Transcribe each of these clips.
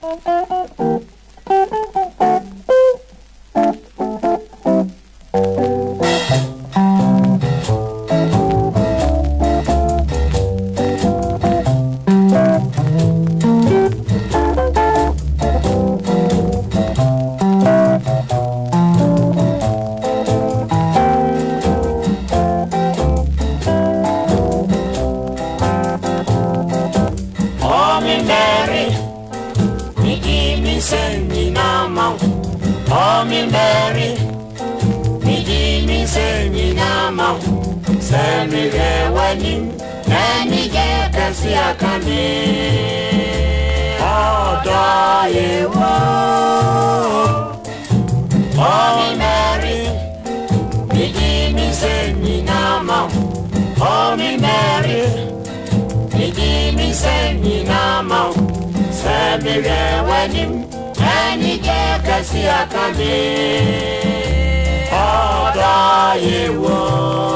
Thank you. se nyina ma wo ɔmi mbɛri midi mi se nyina ma wo sɛ mi hwɛ w'anim na mi yɛ kɛse aka mi ɔdɔ yɛ wo ɔmi mbɛri midi mi se nyina ma wo ɔmi mbɛri midi mi se nyina ma mehwɛ w'anim anigye kɛse aka me ɔda yewo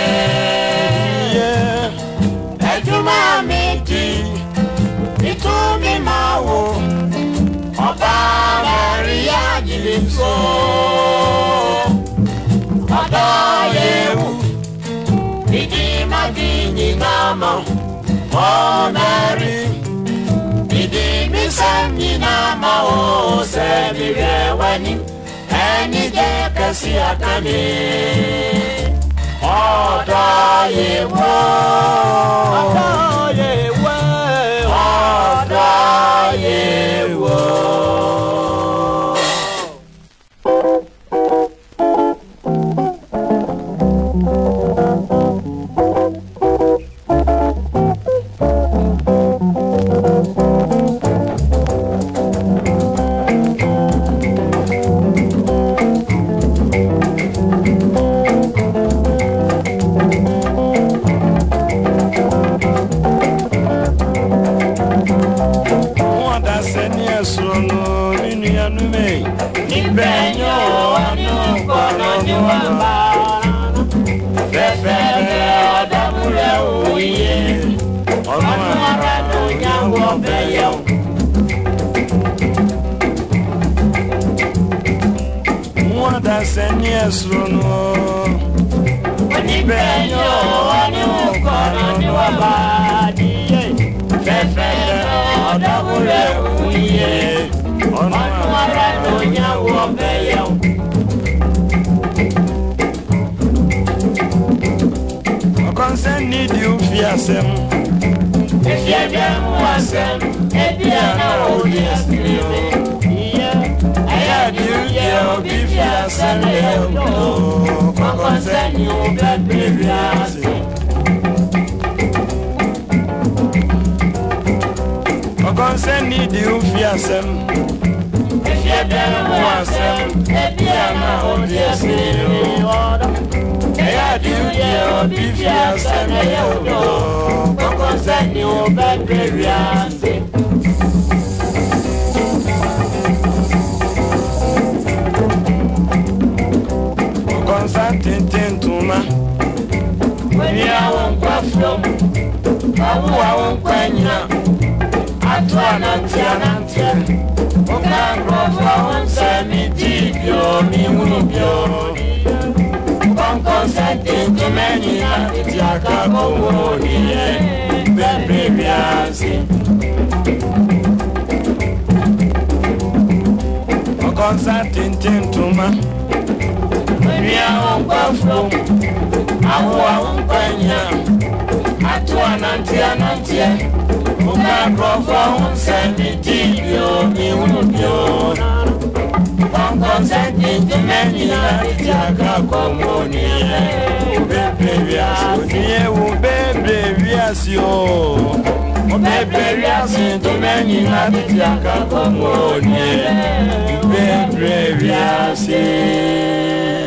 nso ada yewu idima di nyinama o meri idimi sɛm nyinama o sɛ mi hwɛ w'anim ɛni gye kɛse aka mi ɔda yewu. seniesunu onibẹnyo onimukọnọ niwabadiye fẹfẹrẹ ọdawulẹ wuye ọnumọrẹ lonyawo ọbẹyẹ o. ọkọnsẹ nídìí ó o àṣẹ mu. o ẹbí ẹ mú àṣẹ ebi ẹ náà ó di ẹsẹ mi o. ìyá ẹyà ni ó yẹ òbí sẹ́lẹ̀ òkú kọ́kọ́ sẹ́ni ò bẹ́ẹ̀ bèrè àṣẹ. kọ́kọ́ sẹ́ni ìdí ń fi àṣẹ mu. Efi ẹbẹ mu àṣẹ mu, ebi ẹ̀ma òdi ẹsẹ̀ ìlú ọ̀dọ́. Ẹyà di ìyẹ̀ òbí fi àṣẹ mu yẹ̀ òdò, kọ́kọ́ sẹ́ni ò bẹ́ẹ̀ bèrè àṣẹ. sa tenten tuma wani awon kwa from awu awon kwa nyina ato anante anante oka nkurɔfo awon sɛ mi di bio mi hunu bio kɔnkɔn sɛ tenten mɛ nyina eti aka kowo yiyɛ bɛbi wiase. Kɔnsa tenten tuma miaomba from awoa wompanya ato ananteɛ ananteɛ woka nkurɔfo ho nsɛne gye bio mehunu bio kɔnkɔnsɛ nkyentuma nyinaa regye aka kɔmmɔniɛ bebrewia oniɛ wo bebrewia o Mẹ́bẹ̀rẹ̀ àsìn tó mẹ́yìn láti ti àkàkọ́ mọ́ òní ẹ̀. Mẹ́bẹ̀rẹ̀ àsìn.